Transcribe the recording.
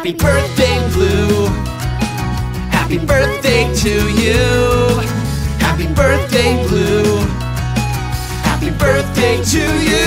Happy birthday, Blue. Happy birthday to you. Happy birthday, Blue. Happy birthday to you.